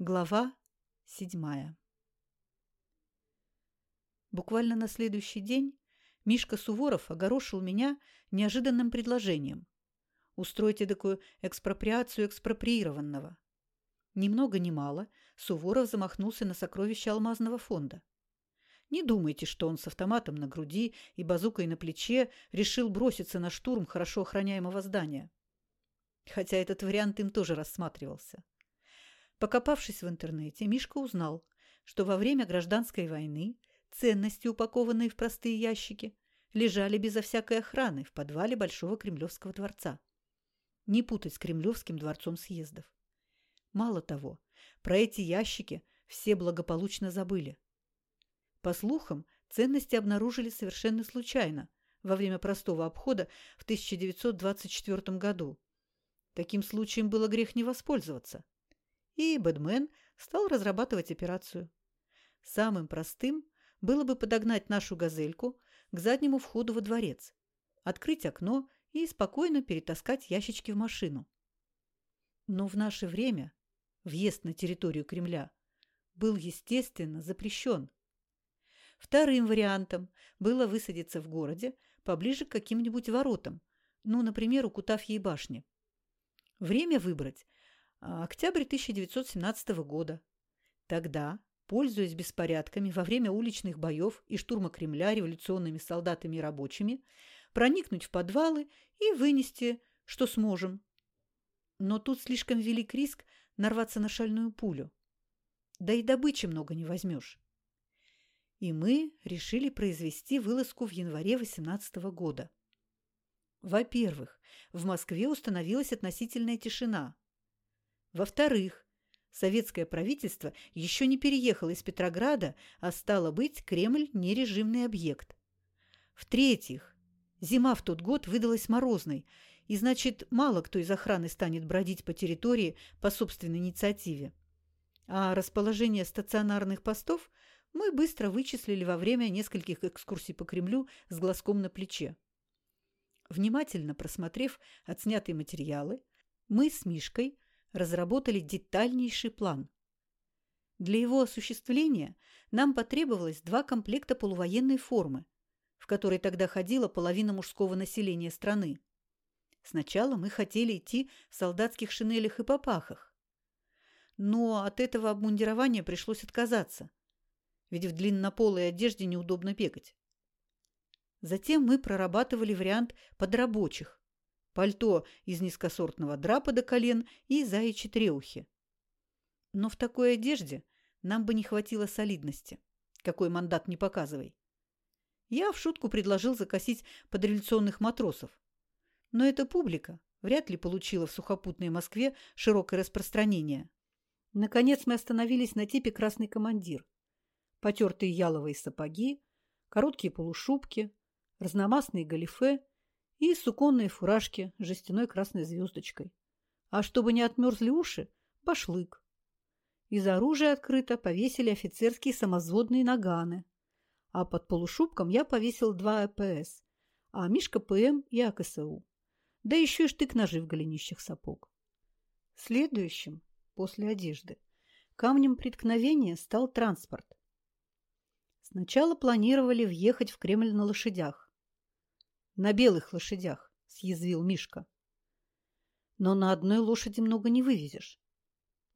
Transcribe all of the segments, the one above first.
Глава седьмая Буквально на следующий день Мишка Суворов огорошил меня неожиданным предложением устроить такую экспроприацию экспроприированного. Ни много ни мало Суворов замахнулся на сокровища алмазного фонда. Не думайте, что он с автоматом на груди и базукой на плече решил броситься на штурм хорошо охраняемого здания. Хотя этот вариант им тоже рассматривался. Покопавшись в интернете, Мишка узнал, что во время гражданской войны ценности, упакованные в простые ящики, лежали безо всякой охраны в подвале Большого Кремлевского дворца. Не путать с Кремлевским дворцом съездов. Мало того, про эти ящики все благополучно забыли. По слухам, ценности обнаружили совершенно случайно во время простого обхода в 1924 году. Таким случаем было грех не воспользоваться и Бэдмен стал разрабатывать операцию. Самым простым было бы подогнать нашу «Газельку» к заднему входу во дворец, открыть окно и спокойно перетаскать ящички в машину. Но в наше время въезд на территорию Кремля был, естественно, запрещен. Вторым вариантом было высадиться в городе поближе к каким-нибудь воротам, ну, например, у Кутафьей башни. Время выбрать октябрь 1917 года. Тогда, пользуясь беспорядками во время уличных боев и штурма Кремля революционными солдатами и рабочими, проникнуть в подвалы и вынести, что сможем. Но тут слишком велик риск нарваться на шальную пулю. Да и добычи много не возьмешь. И мы решили произвести вылазку в январе 18 года. Во-первых, в Москве установилась относительная тишина – во-вторых, советское правительство еще не переехало из Петрограда, а стало быть, Кремль – нережимный объект. В-третьих, зима в тот год выдалась морозной, и, значит, мало кто из охраны станет бродить по территории по собственной инициативе. А расположение стационарных постов мы быстро вычислили во время нескольких экскурсий по Кремлю с глазком на плече. Внимательно просмотрев отснятые материалы, мы с Мишкой разработали детальнейший план. Для его осуществления нам потребовалось два комплекта полувоенной формы, в которой тогда ходила половина мужского населения страны. Сначала мы хотели идти в солдатских шинелях и попахах. Но от этого обмундирования пришлось отказаться, ведь в длиннополой одежде неудобно бегать. Затем мы прорабатывали вариант подрабочих, пальто из низкосортного драпа до колен и заячьи треухи. Но в такой одежде нам бы не хватило солидности. Какой мандат не показывай. Я в шутку предложил закосить подреволюционных матросов. Но эта публика вряд ли получила в сухопутной Москве широкое распространение. Наконец мы остановились на типе «красный командир». Потертые яловые сапоги, короткие полушубки, разномастные галифе – и суконные фуражки с жестяной красной звездочкой. А чтобы не отмерзли уши, башлык. Из оружия открыто повесили офицерские самозводные наганы. А под полушубком я повесил два АПС, а Мишка ПМ и АКСУ. Да еще и штык-ножи в голенищах сапог. Следующим, после одежды, камнем преткновения стал транспорт. Сначала планировали въехать в Кремль на лошадях. На белых лошадях, съязвил Мишка. Но на одной лошади много не вывезешь.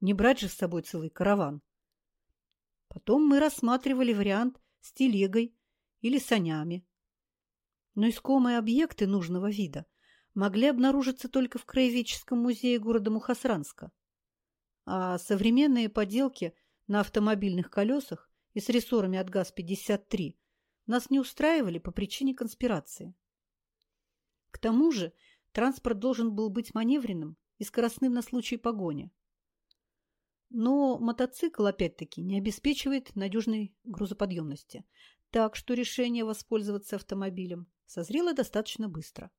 Не брать же с собой целый караван. Потом мы рассматривали вариант с телегой или санями. Но искомые объекты нужного вида могли обнаружиться только в Краеведческом музее города Мухасранска. А современные поделки на автомобильных колесах и с рессорами от ГАЗ-53 нас не устраивали по причине конспирации. К тому же транспорт должен был быть маневренным и скоростным на случай погони. Но мотоцикл, опять-таки, не обеспечивает надежной грузоподъемности, так что решение воспользоваться автомобилем созрело достаточно быстро.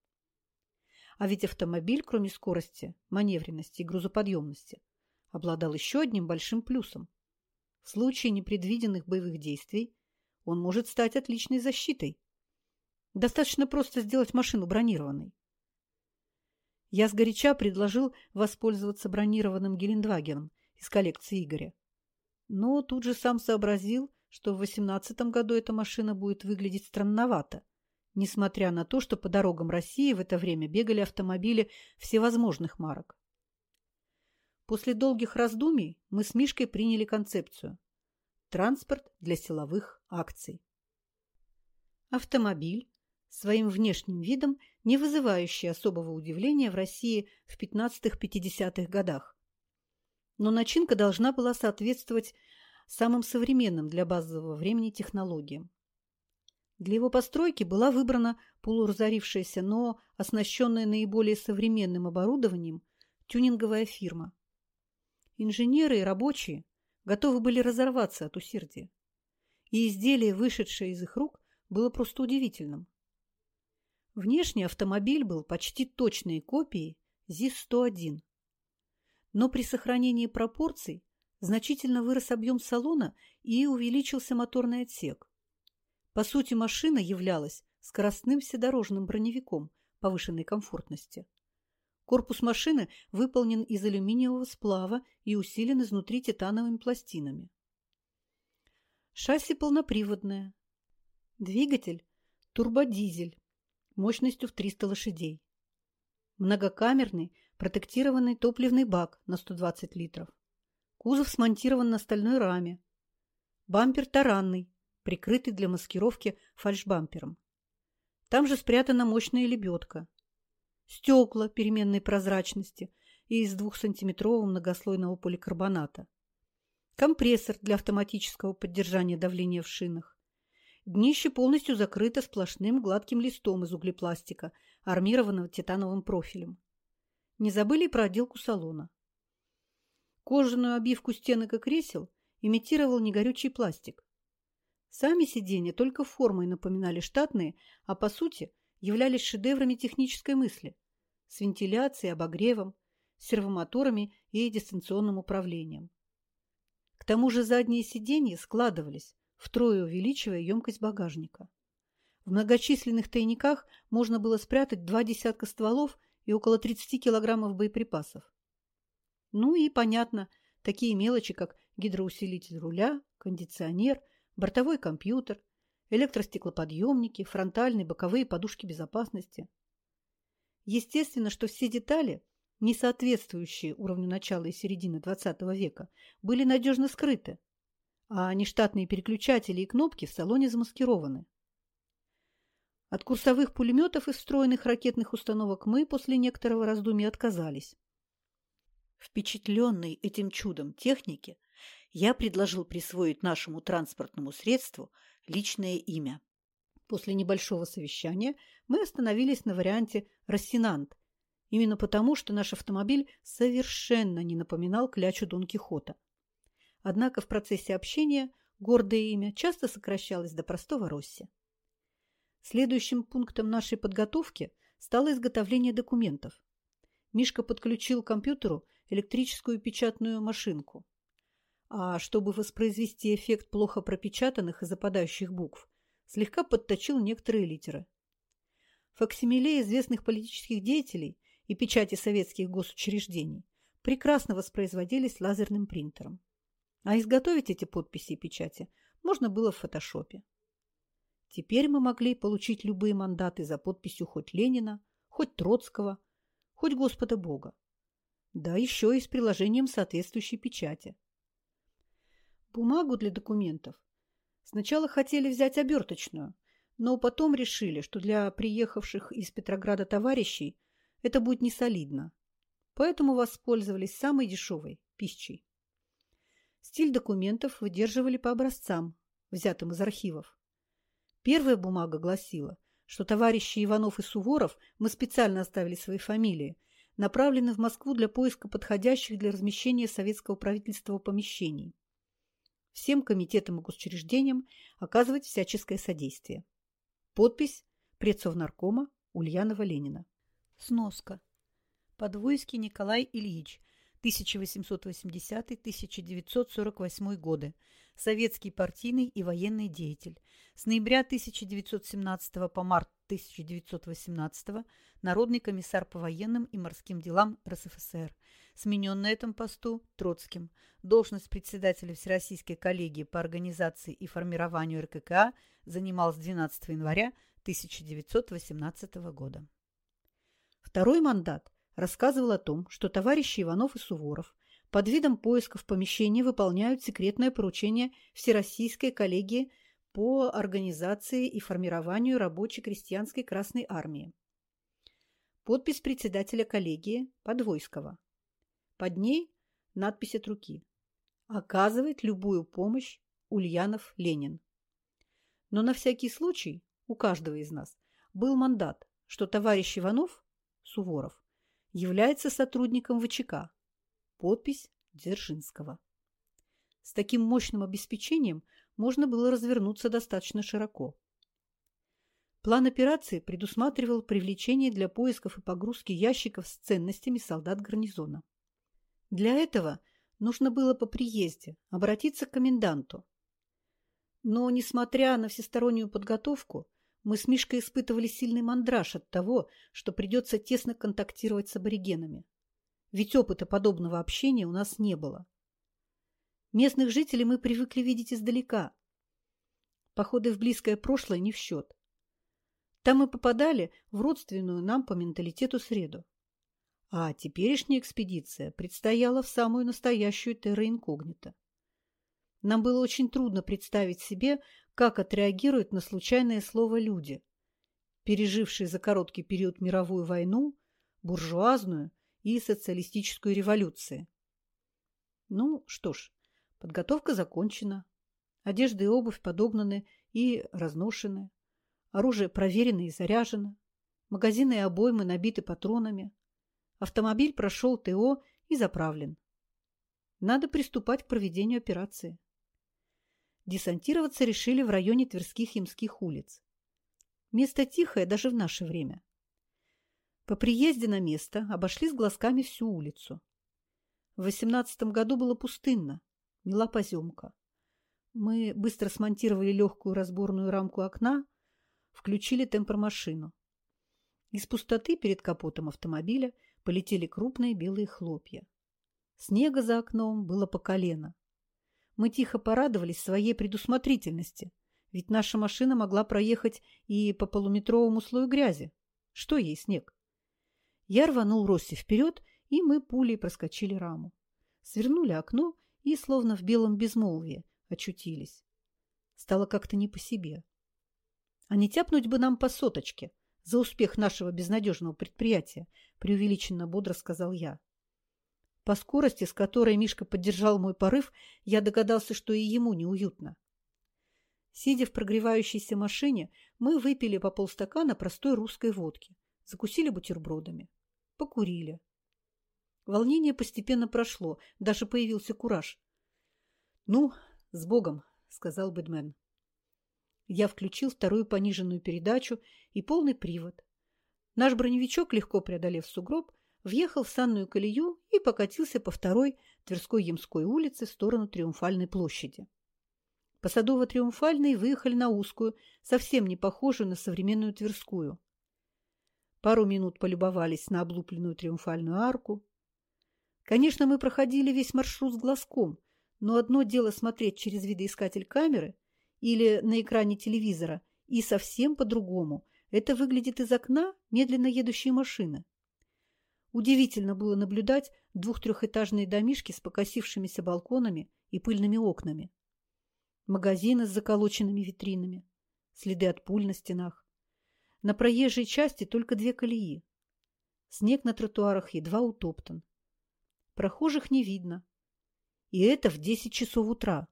А ведь автомобиль, кроме скорости, маневренности и грузоподъемности, обладал еще одним большим плюсом. В случае непредвиденных боевых действий он может стать отличной защитой. Достаточно просто сделать машину бронированной. Я сгоряча предложил воспользоваться бронированным Гелендвагеном из коллекции Игоря. Но тут же сам сообразил, что в 18 году эта машина будет выглядеть странновато, несмотря на то, что по дорогам России в это время бегали автомобили всевозможных марок. После долгих раздумий мы с Мишкой приняли концепцию «Транспорт для силовых акций». Автомобиль, своим внешним видом не вызывающий особого удивления в России в 15-50-х годах. Но начинка должна была соответствовать самым современным для базового времени технологиям. Для его постройки была выбрана полуразорившаяся, но оснащенная наиболее современным оборудованием тюнинговая фирма. Инженеры и рабочие готовы были разорваться от усердия. И изделие, вышедшее из их рук, было просто удивительным. Внешний автомобиль был почти точной копией ЗИС-101. Но при сохранении пропорций значительно вырос объем салона и увеличился моторный отсек. По сути, машина являлась скоростным вседорожным броневиком повышенной комфортности. Корпус машины выполнен из алюминиевого сплава и усилен изнутри титановыми пластинами. Шасси полноприводное. Двигатель – турбодизель мощностью в 300 лошадей. Многокамерный протектированный топливный бак на 120 литров. Кузов смонтирован на стальной раме. Бампер таранный, прикрытый для маскировки фальшбампером. Там же спрятана мощная лебедка. Стекла переменной прозрачности и из двухсантиметрового многослойного поликарбоната. Компрессор для автоматического поддержания давления в шинах. Днище полностью закрыто сплошным гладким листом из углепластика, армированного титановым профилем. Не забыли про отделку салона. Кожаную обивку стенок и кресел имитировал негорючий пластик. Сами сиденья только формой напоминали штатные, а по сути являлись шедеврами технической мысли с вентиляцией, обогревом, сервомоторами и дистанционным управлением. К тому же задние сиденья складывались, втрое увеличивая емкость багажника. В многочисленных тайниках можно было спрятать два десятка стволов и около 30 килограммов боеприпасов. Ну и, понятно, такие мелочи, как гидроусилитель руля, кондиционер, бортовой компьютер, электростеклоподъемники, фронтальные, боковые подушки безопасности. Естественно, что все детали, не соответствующие уровню начала и середины XX века, были надежно скрыты, а нештатные переключатели и кнопки в салоне замаскированы. От курсовых пулеметов и встроенных ракетных установок мы после некоторого раздумья отказались. Впечатленный этим чудом техники, я предложил присвоить нашему транспортному средству личное имя. После небольшого совещания мы остановились на варианте «Рассенант», именно потому, что наш автомобиль совершенно не напоминал клячу Дон Кихота. Однако в процессе общения гордое имя часто сокращалось до простого Росси. Следующим пунктом нашей подготовки стало изготовление документов. Мишка подключил к компьютеру электрическую печатную машинку. А чтобы воспроизвести эффект плохо пропечатанных и западающих букв, слегка подточил некоторые литеры. Факсимиле известных политических деятелей и печати советских госучреждений прекрасно воспроизводились лазерным принтером. А изготовить эти подписи и печати можно было в фотошопе. Теперь мы могли получить любые мандаты за подписью хоть Ленина, хоть Троцкого, хоть Господа Бога. Да еще и с приложением соответствующей печати. Бумагу для документов сначала хотели взять оберточную, но потом решили, что для приехавших из Петрограда товарищей это будет несолидно. Поэтому воспользовались самой дешевой – пищей. Стиль документов выдерживали по образцам, взятым из архивов. Первая бумага гласила, что товарищи Иванов и Суворов, мы специально оставили свои фамилии, направлены в Москву для поиска подходящих для размещения советского правительства помещений. Всем комитетам и госучреждениям оказывать всяческое содействие. Подпись предсовнаркома Ульянова Ленина. Сноска. Подвойский Николай Ильич, 1880-1948 годы, советский партийный и военный деятель. С ноября 1917 по март 1918 народный комиссар по военным и морским делам РСФСР. сменен на этом посту Троцким. Должность председателя Всероссийской коллегии по организации и формированию РККА занимал с 12 января 1918 года. Второй мандат рассказывал о том, что товарищи Иванов и Суворов под видом поиска в помещении выполняют секретное поручение Всероссийской коллегии по организации и формированию рабочей крестьянской Красной Армии. Подпись председателя коллегии Подвойского. Под ней надпись от руки. Оказывает любую помощь Ульянов Ленин. Но на всякий случай у каждого из нас был мандат, что товарищ Иванов, Суворов, является сотрудником ВЧК. Подпись Дзержинского. С таким мощным обеспечением можно было развернуться достаточно широко. План операции предусматривал привлечение для поисков и погрузки ящиков с ценностями солдат гарнизона. Для этого нужно было по приезде обратиться к коменданту. Но, несмотря на всестороннюю подготовку, мы с Мишкой испытывали сильный мандраж от того, что придется тесно контактировать с аборигенами. Ведь опыта подобного общения у нас не было. Местных жителей мы привыкли видеть издалека. Походы в близкое прошлое не в счет. Там мы попадали в родственную нам по менталитету среду. А теперешняя экспедиция предстояла в самую настоящую терра инкогнито. Нам было очень трудно представить себе, как отреагируют на случайное слово люди, пережившие за короткий период мировую войну, буржуазную и социалистическую революции. Ну, что ж, подготовка закончена. Одежда и обувь подогнаны и разношены. Оружие проверено и заряжено. Магазины и обоймы набиты патронами. Автомобиль прошел ТО и заправлен. Надо приступать к проведению операции. Десантироваться решили в районе Тверских Ямских улиц. Место тихое даже в наше время. По приезде на место обошли с глазками всю улицу. В восемнадцатом году было пустынно, мила поземка. Мы быстро смонтировали легкую разборную рамку окна, включили темпормашину. Из пустоты перед капотом автомобиля полетели крупные белые хлопья. Снега за окном было по колено. Мы тихо порадовались своей предусмотрительности, ведь наша машина могла проехать и по полуметровому слою грязи. Что ей снег? Я рванул Росси вперед, и мы пулей проскочили раму. Свернули окно и, словно в белом безмолвии, очутились. Стало как-то не по себе. А не тяпнуть бы нам по соточке за успех нашего безнадежного предприятия, преувеличенно бодро сказал я. По скорости, с которой Мишка поддержал мой порыв, я догадался, что и ему неуютно. Сидя в прогревающейся машине, мы выпили по полстакана простой русской водки, закусили бутербродами. Покурили. Волнение постепенно прошло, даже появился кураж. «Ну, с Богом!» — сказал Бэдмен. Я включил вторую пониженную передачу и полный привод. Наш броневичок, легко преодолев сугроб, въехал в санную колею и покатился по второй Тверской-Ямской улице в сторону Триумфальной площади. По Садово-Триумфальной выехали на узкую, совсем не похожую на современную Тверскую. Пару минут полюбовались на облупленную триумфальную арку. Конечно, мы проходили весь маршрут с глазком, но одно дело смотреть через видоискатель камеры или на экране телевизора, и совсем по-другому это выглядит из окна медленно едущей машины. Удивительно было наблюдать двух-трехэтажные домишки с покосившимися балконами и пыльными окнами. Магазины с заколоченными витринами, следы от пуль на стенах. На проезжей части только две колеи. Снег на тротуарах едва утоптан. Прохожих не видно. И это в десять часов утра.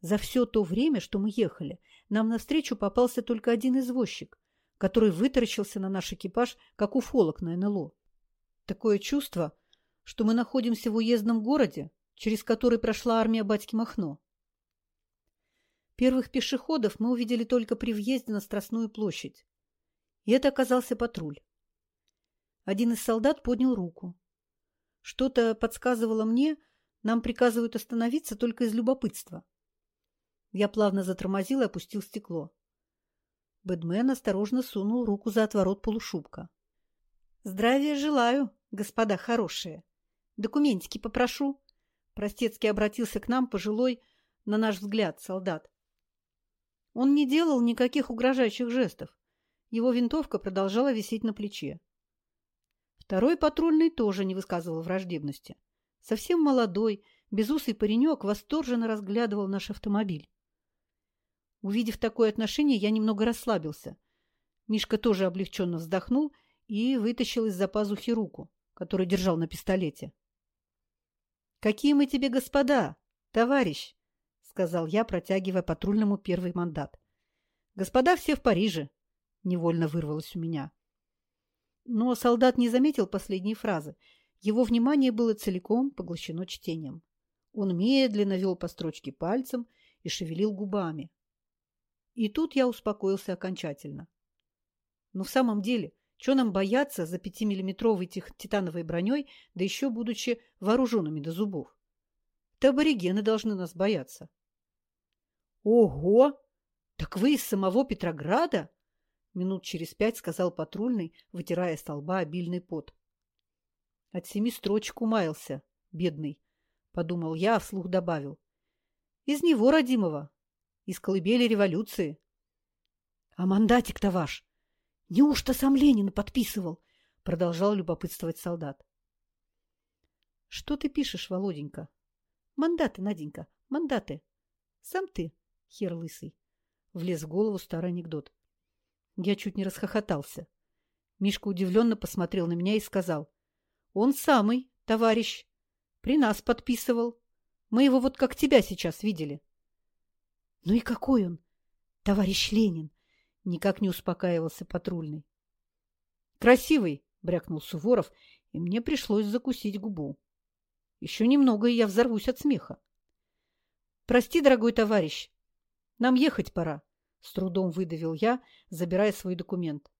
За все то время, что мы ехали, нам навстречу попался только один извозчик, который вытаращился на наш экипаж, как уфолог на НЛО. Такое чувство, что мы находимся в уездном городе, через который прошла армия батьки Махно. Первых пешеходов мы увидели только при въезде на Страстную площадь. И это оказался патруль. Один из солдат поднял руку. Что-то подсказывало мне, нам приказывают остановиться только из любопытства. Я плавно затормозил и опустил стекло. Бэдмен осторожно сунул руку за отворот полушубка. «Здравия желаю, господа хорошие!» Документики попрошу. Простецкий обратился к нам пожилой, на наш взгляд, солдат. Он не делал никаких угрожающих жестов. Его винтовка продолжала висеть на плече. Второй патрульный тоже не высказывал враждебности. Совсем молодой, безусый паренек восторженно разглядывал наш автомобиль. Увидев такое отношение, я немного расслабился. Мишка тоже облегченно вздохнул и вытащил из-за пазухи руку, которую держал на пистолете. «Какие мы тебе господа, товарищ!» — сказал я, протягивая патрульному первый мандат. «Господа все в Париже!» — невольно вырвалось у меня. Но солдат не заметил последней фразы. Его внимание было целиком поглощено чтением. Он медленно вел по строчке пальцем и шевелил губами. И тут я успокоился окончательно. Но в самом деле, что нам бояться за пятимиллиметровой титановой броней, да еще будучи вооруженными до зубов? Это аборигены должны нас бояться. Ого! Так вы из самого Петрограда? Минут через пять сказал патрульный, вытирая с лба обильный пот. От семи строчек умаялся, бедный, подумал я, а вслух добавил. Из него, родимого, из колыбели революции. А мандатик-то ваш, неужто сам Ленин подписывал? Продолжал любопытствовать солдат. Что ты пишешь, Володенька? Мандаты, Наденька, мандаты. Сам ты, хер лысый. Влез в голову старый анекдот. Я чуть не расхохотался. Мишка удивленно посмотрел на меня и сказал. Он самый, товарищ. При нас подписывал. Мы его вот как тебя сейчас видели. Ну и какой он, товарищ Ленин? Никак не успокаивался патрульный. Красивый, брякнул Суворов, и мне пришлось закусить губу. Еще немного, и я взорвусь от смеха. Прости, дорогой товарищ, нам ехать пора, с трудом выдавил я, забирая свой документ.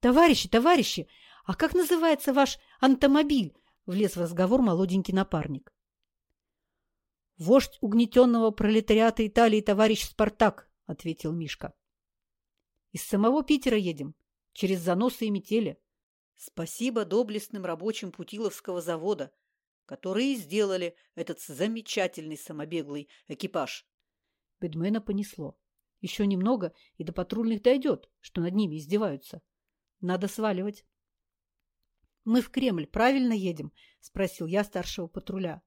Товарищи, товарищи, а как называется ваш антомобиль? Влез в разговор молоденький напарник. «Вождь угнетенного пролетариата Италии товарищ Спартак», — ответил Мишка. «Из самого Питера едем, через заносы и метели. Спасибо доблестным рабочим Путиловского завода, которые сделали этот замечательный самобеглый экипаж». Бедмена понесло. Еще немного, и до патрульных дойдет, что над ними издеваются. Надо сваливать. «Мы в Кремль правильно едем?» – спросил я старшего патруля.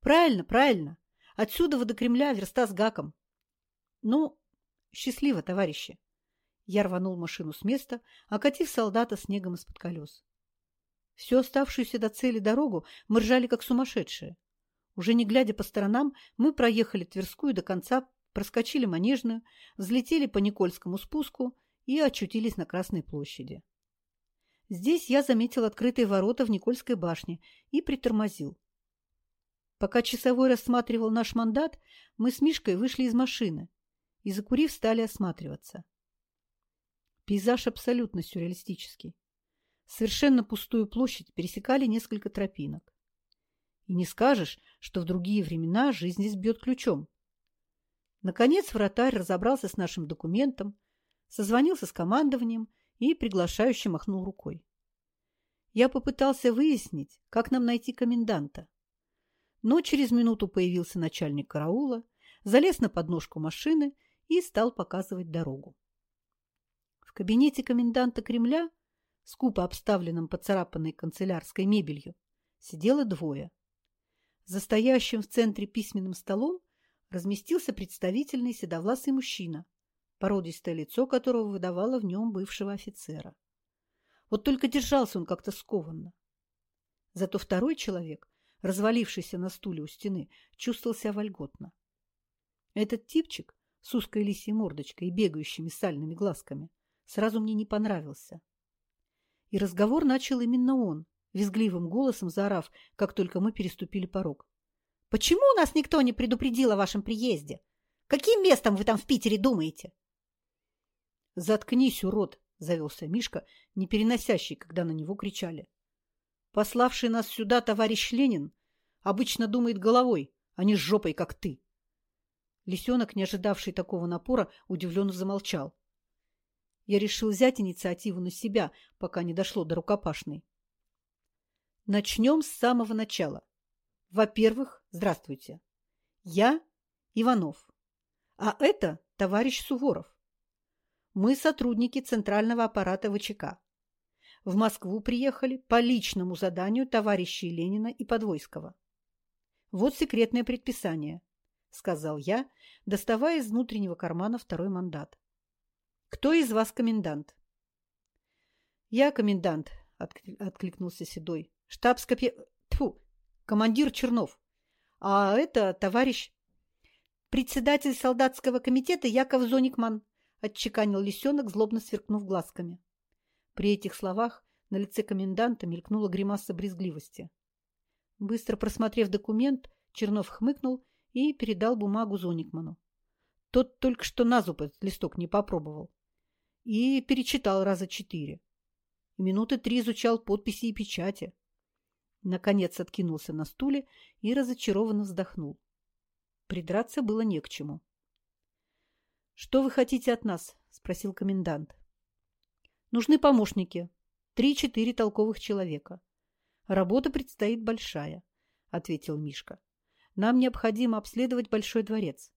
Правильно, правильно. Отсюда до Кремля верста с гаком. Ну, счастливо, товарищи. Я рванул машину с места, окатив солдата снегом из-под колес. Всю оставшуюся до цели дорогу мы ржали, как сумасшедшие. Уже не глядя по сторонам, мы проехали Тверскую до конца, проскочили Манежную, взлетели по Никольскому спуску и очутились на Красной площади. Здесь я заметил открытые ворота в Никольской башне и притормозил. Пока часовой рассматривал наш мандат, мы с Мишкой вышли из машины и, закурив, стали осматриваться. Пейзаж абсолютно сюрреалистический. Совершенно пустую площадь пересекали несколько тропинок. И не скажешь, что в другие времена жизнь здесь ключом. Наконец вратарь разобрался с нашим документом, созвонился с командованием и приглашающе махнул рукой. Я попытался выяснить, как нам найти коменданта. Но через минуту появился начальник караула, залез на подножку машины и стал показывать дорогу. В кабинете коменданта Кремля, скупо обставленном поцарапанной канцелярской мебелью, сидело двое. За стоящим в центре письменным столом разместился представительный седовласый мужчина, породистое лицо которого выдавало в нем бывшего офицера. Вот только держался он как-то скованно. Зато второй человек развалившийся на стуле у стены, чувствовал себя вольготно. Этот типчик с узкой лисьей мордочкой и бегающими сальными глазками сразу мне не понравился. И разговор начал именно он, визгливым голосом заорав, как только мы переступили порог. «Почему нас никто не предупредил о вашем приезде? Каким местом вы там в Питере думаете?» «Заткнись, урод!» – завелся Мишка, не переносящий, когда на него кричали. Пославший нас сюда товарищ Ленин обычно думает головой, а не с жопой, как ты. Лисенок, не ожидавший такого напора, удивленно замолчал. Я решил взять инициативу на себя, пока не дошло до рукопашной. Начнем с самого начала. Во-первых, здравствуйте. Я Иванов, а это товарищ Суворов. Мы сотрудники Центрального аппарата ВЧК. В Москву приехали по личному заданию товарищей Ленина и Подвойского. Вот секретное предписание, сказал я, доставая из внутреннего кармана второй мандат. Кто из вас комендант? Я комендант, откликнулся Седой. Штабс-капе... Тьфу, командир Чернов. А это товарищ... Председатель солдатского комитета Яков Зоникман, отчеканил лисенок, злобно сверкнув глазками. При этих словах на лице коменданта мелькнула гримаса брезгливости. Быстро просмотрев документ, Чернов хмыкнул и передал бумагу Зоникману. Тот только что на зуб этот листок не попробовал. И перечитал раза четыре. Минуты три изучал подписи и печати. Наконец откинулся на стуле и разочарованно вздохнул. Придраться было не к чему. «Что вы хотите от нас?» – спросил комендант. «Нужны помощники. Три-четыре толковых человека. Работа предстоит большая», – ответил Мишка. «Нам необходимо обследовать Большой дворец.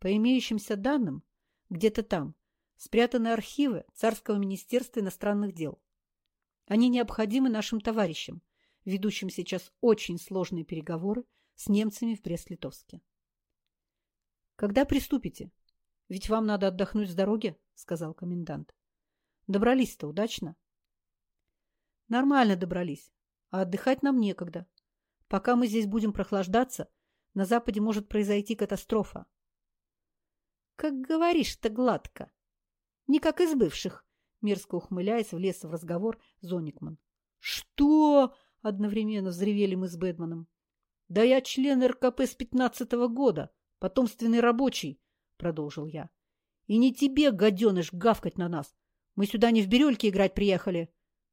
По имеющимся данным, где-то там спрятаны архивы Царского министерства иностранных дел. Они необходимы нашим товарищам, ведущим сейчас очень сложные переговоры с немцами в Брест-Литовске. «Когда приступите? Ведь вам надо отдохнуть с дороги», — сказал комендант. «Добрались-то удачно?» «Нормально добрались, а отдыхать нам некогда. Пока мы здесь будем прохлаждаться, на Западе может произойти катастрофа». «Как говоришь-то гладко. Не как из бывших», — мерзко ухмыляясь, влез в разговор Зоникман. «Что?» Одновременно взревели мы с Бэтменом. «Да я член РКП с пятнадцатого года, потомственный рабочий», — продолжил я. «И не тебе, гаденыш, гавкать на нас. Мы сюда не в бирюльке играть приехали.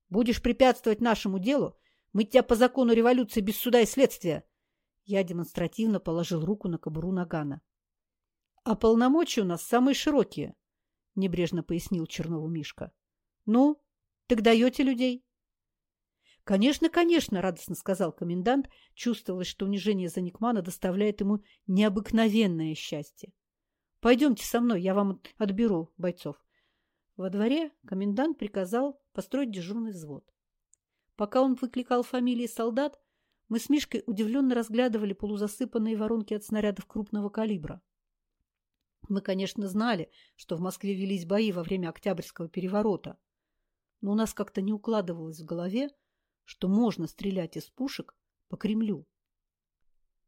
Будешь препятствовать нашему делу, мы тебя по закону революции без суда и следствия». Я демонстративно положил руку на кобуру Нагана. «А полномочия у нас самые широкие», — небрежно пояснил Чернову Мишка. «Ну, так даете людей?» «Конечно, конечно!» – радостно сказал комендант. Чувствовалось, что унижение Заникмана доставляет ему необыкновенное счастье. «Пойдемте со мной, я вам отберу бойцов». Во дворе комендант приказал построить дежурный взвод. Пока он выкликал фамилии солдат, мы с Мишкой удивленно разглядывали полузасыпанные воронки от снарядов крупного калибра. Мы, конечно, знали, что в Москве велись бои во время Октябрьского переворота, но у нас как-то не укладывалось в голове, что можно стрелять из пушек по Кремлю.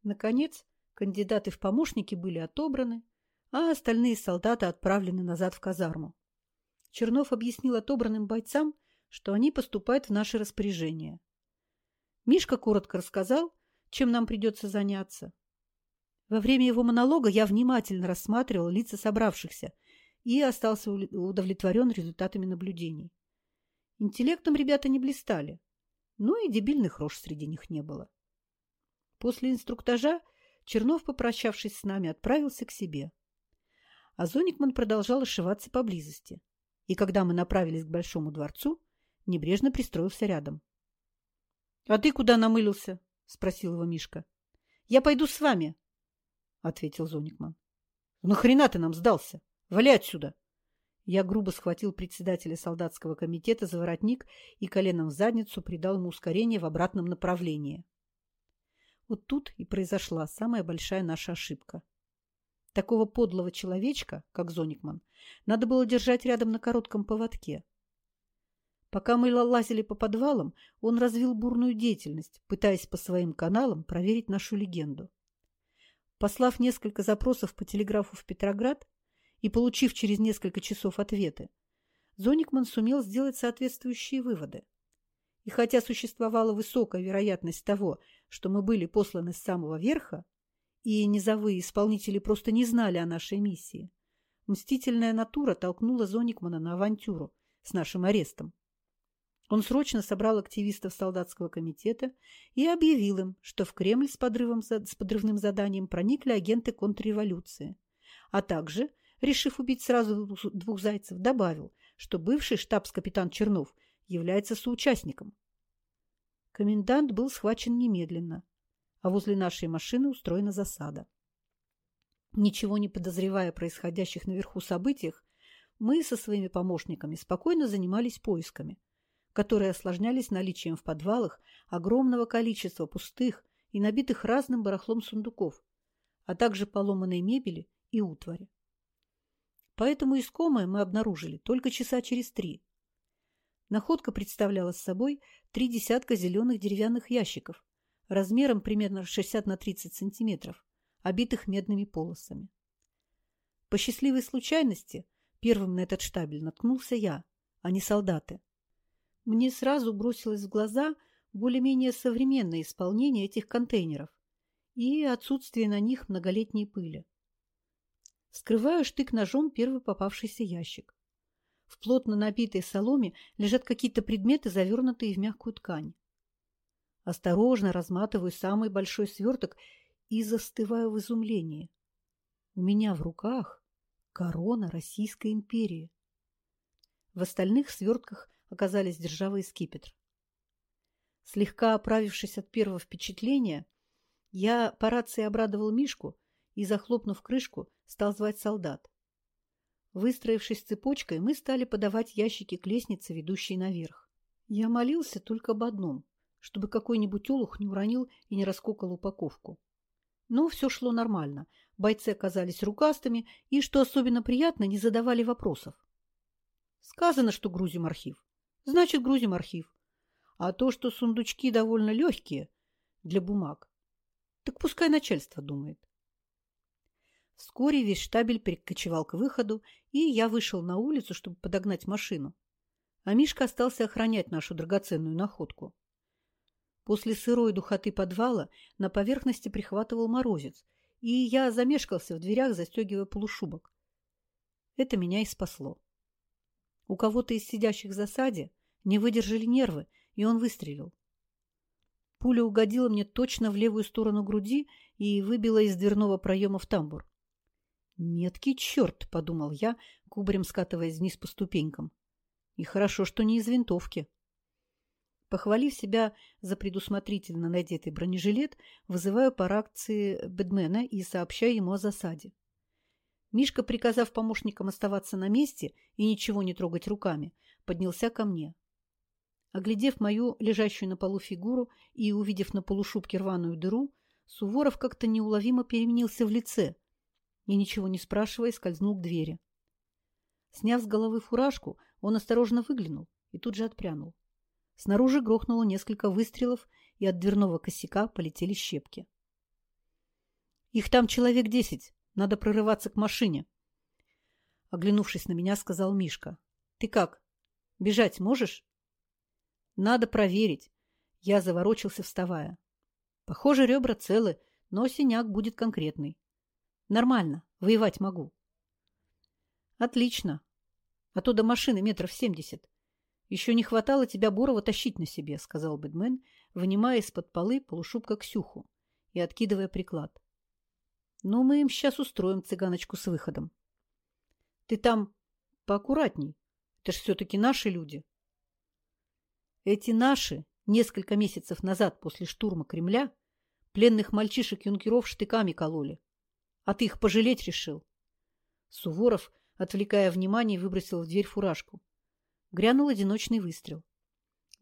Наконец, кандидаты в помощники были отобраны, а остальные солдаты отправлены назад в казарму. Чернов объяснил отобранным бойцам, что они поступают в наше распоряжение. Мишка коротко рассказал, чем нам придется заняться. Во время его монолога я внимательно рассматривал лица собравшихся и остался удовлетворен результатами наблюдений. Интеллектом ребята не блистали, но и дебильных рож среди них не было. После инструктажа Чернов, попрощавшись с нами, отправился к себе. А Зоникман продолжал ошиваться поблизости. И когда мы направились к Большому дворцу, небрежно пристроился рядом. — А ты куда намылился? — спросил его Мишка. — Я пойду с вами, — ответил Зоникман. — Нахрена ты нам сдался? Вали отсюда! — я грубо схватил председателя солдатского комитета за воротник и коленом в задницу придал ему ускорение в обратном направлении. Вот тут и произошла самая большая наша ошибка. Такого подлого человечка, как Зоникман, надо было держать рядом на коротком поводке. Пока мы лазили по подвалам, он развил бурную деятельность, пытаясь по своим каналам проверить нашу легенду. Послав несколько запросов по телеграфу в Петроград, и получив через несколько часов ответы, Зоникман сумел сделать соответствующие выводы. И хотя существовала высокая вероятность того, что мы были посланы с самого верха, и низовые исполнители просто не знали о нашей миссии, мстительная натура толкнула Зоникмана на авантюру с нашим арестом. Он срочно собрал активистов солдатского комитета и объявил им, что в Кремль с, подрывом, с подрывным заданием проникли агенты контрреволюции, а также решив убить сразу двух зайцев, добавил, что бывший штабс-капитан Чернов является соучастником. Комендант был схвачен немедленно, а возле нашей машины устроена засада. Ничего не подозревая происходящих наверху событиях, мы со своими помощниками спокойно занимались поисками, которые осложнялись наличием в подвалах огромного количества пустых и набитых разным барахлом сундуков, а также поломанной мебели и утвари. Поэтому искомое мы обнаружили только часа через три. Находка представляла собой три десятка зеленых деревянных ящиков, размером примерно 60 на 30 сантиметров, обитых медными полосами. По счастливой случайности первым на этот штабель наткнулся я, а не солдаты. Мне сразу бросилось в глаза более-менее современное исполнение этих контейнеров и отсутствие на них многолетней пыли. Скрываю штык-ножом первый попавшийся ящик. В плотно набитой соломе лежат какие-то предметы, завернутые в мягкую ткань. Осторожно разматываю самый большой сверток и застываю в изумлении. У меня в руках корона Российской империи. В остальных свертках оказались держава и скипетр. Слегка оправившись от первого впечатления, я по рации обрадовал Мишку и, захлопнув крышку, стал звать солдат. Выстроившись цепочкой, мы стали подавать ящики к лестнице, ведущей наверх. Я молился только об одном, чтобы какой-нибудь олух не уронил и не раскокал упаковку. Но все шло нормально. Бойцы оказались рукастыми и, что особенно приятно, не задавали вопросов. Сказано, что грузим архив. Значит, грузим архив. А то, что сундучки довольно легкие для бумаг, так пускай начальство думает. Вскоре весь штабель перекочевал к выходу, и я вышел на улицу, чтобы подогнать машину. А Мишка остался охранять нашу драгоценную находку. После сырой духоты подвала на поверхности прихватывал морозец, и я замешкался в дверях, застегивая полушубок. Это меня и спасло. У кого-то из сидящих в засаде не выдержали нервы, и он выстрелил. Пуля угодила мне точно в левую сторону груди и выбила из дверного проема в тамбур. «Меткий черт!» — подумал я, кубарем скатываясь вниз по ступенькам. «И хорошо, что не из винтовки». Похвалив себя за предусмотрительно надетый бронежилет, вызываю по реакции Бэдмена и сообщаю ему о засаде. Мишка, приказав помощникам оставаться на месте и ничего не трогать руками, поднялся ко мне. Оглядев мою лежащую на полу фигуру и увидев на полушубке рваную дыру, Суворов как-то неуловимо переменился в лице – и, ничего не спрашивая, скользнул к двери. Сняв с головы фуражку, он осторожно выглянул и тут же отпрянул. Снаружи грохнуло несколько выстрелов, и от дверного косяка полетели щепки. «Их там человек десять. Надо прорываться к машине». Оглянувшись на меня, сказал Мишка. «Ты как? Бежать можешь?» «Надо проверить». Я заворочился, вставая. «Похоже, ребра целы, но синяк будет конкретный. Нормально, воевать могу. Отлично. А то до машины метров семьдесят. Еще не хватало тебя Бурова тащить на себе, сказал Бэдмен, вынимая из-под полы полушубка Ксюху и откидывая приклад. Ну, мы им сейчас устроим цыганочку с выходом. Ты там поаккуратней. Это ж все-таки наши люди. Эти наши несколько месяцев назад после штурма Кремля пленных мальчишек-юнкеров штыками кололи. А ты их пожалеть решил? Суворов, отвлекая внимание, выбросил в дверь фуражку. Грянул одиночный выстрел.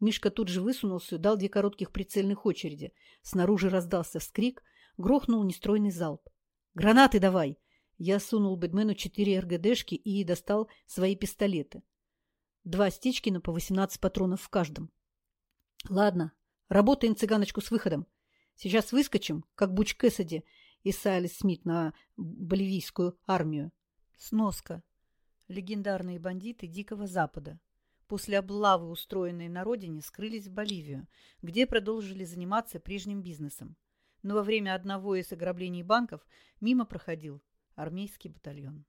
Мишка тут же высунулся и дал две коротких прицельных очереди. Снаружи раздался вскрик, грохнул нестройный залп. «Гранаты давай!» Я сунул Бэдмену четыре РГДшки и достал свои пистолеты. Два Стичкина по восемнадцать патронов в каждом. «Ладно, работаем цыганочку с выходом. Сейчас выскочим, как Буч Кэссиди, и Сайлис Смит на боливийскую армию. Сноска. Легендарные бандиты Дикого Запада. После облавы, устроенной на родине, скрылись в Боливию, где продолжили заниматься прежним бизнесом. Но во время одного из ограблений банков мимо проходил армейский батальон.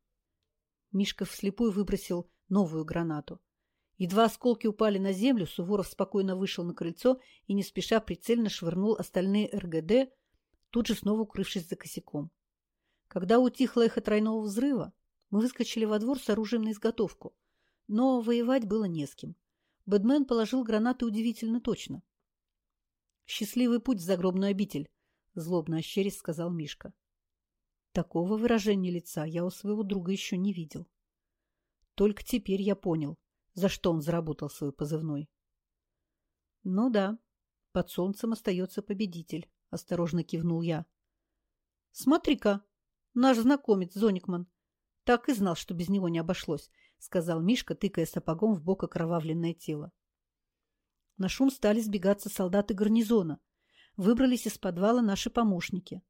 Мишка вслепую выбросил новую гранату. Едва осколки упали на землю, Суворов спокойно вышел на крыльцо и не спеша прицельно швырнул остальные РГД тут же снова укрывшись за косяком. Когда утихло эхо тройного взрыва, мы выскочили во двор с оружием на изготовку. Но воевать было не с кем. Бэдмен положил гранаты удивительно точно. Счастливый путь в загробную обитель, злобно ощерясь сказал Мишка. Такого выражения лица я у своего друга еще не видел. Только теперь я понял, за что он заработал свой позывной. Ну да, под солнцем остается победитель, осторожно кивнул я. Смотри-ка, наш знакомец Зоникман. Так и знал, что без него не обошлось, сказал Мишка, тыкая сапогом в бок окровавленное тело. На шум стали сбегаться солдаты гарнизона. Выбрались из подвала наши помощники.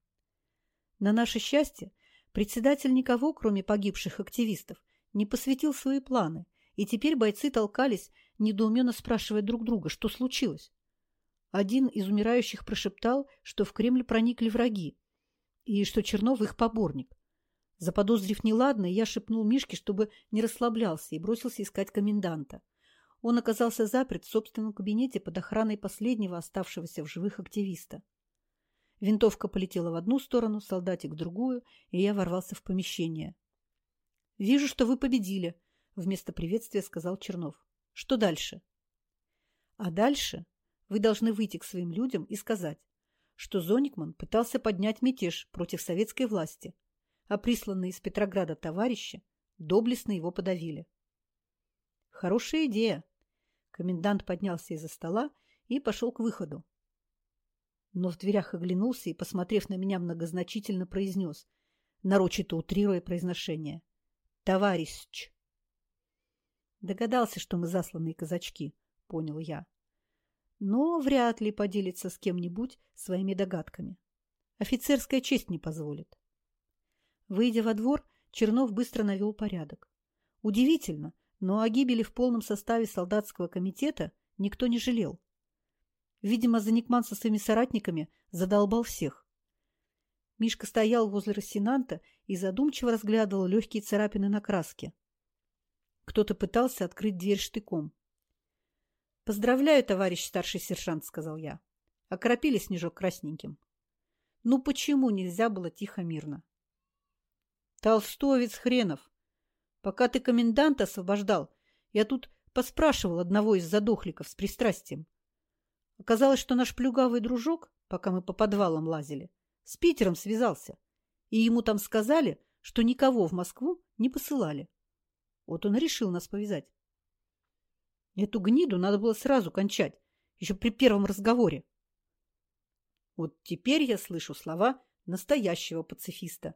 На наше счастье, председатель никого, кроме погибших активистов, не посвятил свои планы, и теперь бойцы толкались, недоуменно спрашивая друг друга, что случилось. Один из умирающих прошептал, что в Кремль проникли враги, и что Чернов их поборник. Заподозрив неладное, я шепнул Мишке, чтобы не расслаблялся, и бросился искать коменданта. Он оказался заперт в собственном кабинете под охраной последнего оставшегося в живых активиста. Винтовка полетела в одну сторону, солдатик в другую, и я ворвался в помещение. «Вижу, что вы победили», — вместо приветствия сказал Чернов. «Что дальше?» «А дальше вы должны выйти к своим людям и сказать, что Зоникман пытался поднять мятеж против советской власти, а присланные из Петрограда товарищи доблестно его подавили. Хорошая идея. Комендант поднялся из-за стола и пошел к выходу. Но в дверях оглянулся и, посмотрев на меня, многозначительно произнес, нарочито утрируя произношение. «Товарищ!» Догадался, что мы засланные казачки, понял я. Но вряд ли поделится с кем-нибудь своими догадками. Офицерская честь не позволит. Выйдя во двор, Чернов быстро навел порядок. Удивительно, но о гибели в полном составе солдатского комитета никто не жалел. Видимо, Заникман со своими соратниками задолбал всех. Мишка стоял возле Рассенанта и задумчиво разглядывал легкие царапины на краске. Кто-то пытался открыть дверь штыком. «Поздравляю, товарищ старший сержант», — сказал я. Окропили снежок красненьким. Ну почему нельзя было тихо-мирно? «Толстовец хренов!» Пока ты коменданта освобождал, я тут поспрашивал одного из задохликов с пристрастием. Оказалось, что наш плюгавый дружок, пока мы по подвалам лазили, с Питером связался, и ему там сказали, что никого в Москву не посылали. Вот он решил нас повязать. Эту гниду надо было сразу кончать, еще при первом разговоре. Вот теперь я слышу слова настоящего пацифиста.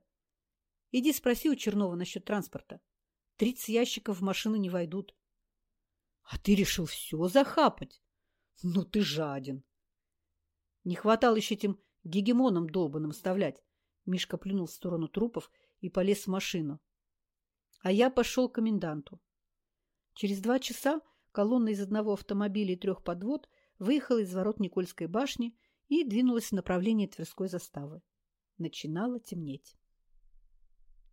Иди спроси у Чернова насчет транспорта. Тридцать ящиков в машину не войдут. А ты решил все захапать? Ну ты жаден. Не хватало еще этим гегемоном долбаным вставлять. Мишка плюнул в сторону трупов и полез в машину. А я пошел к коменданту. Через два часа колонна из одного автомобиля и трех подвод выехала из ворот Никольской башни и двинулась в направлении Тверской заставы. Начинало темнеть.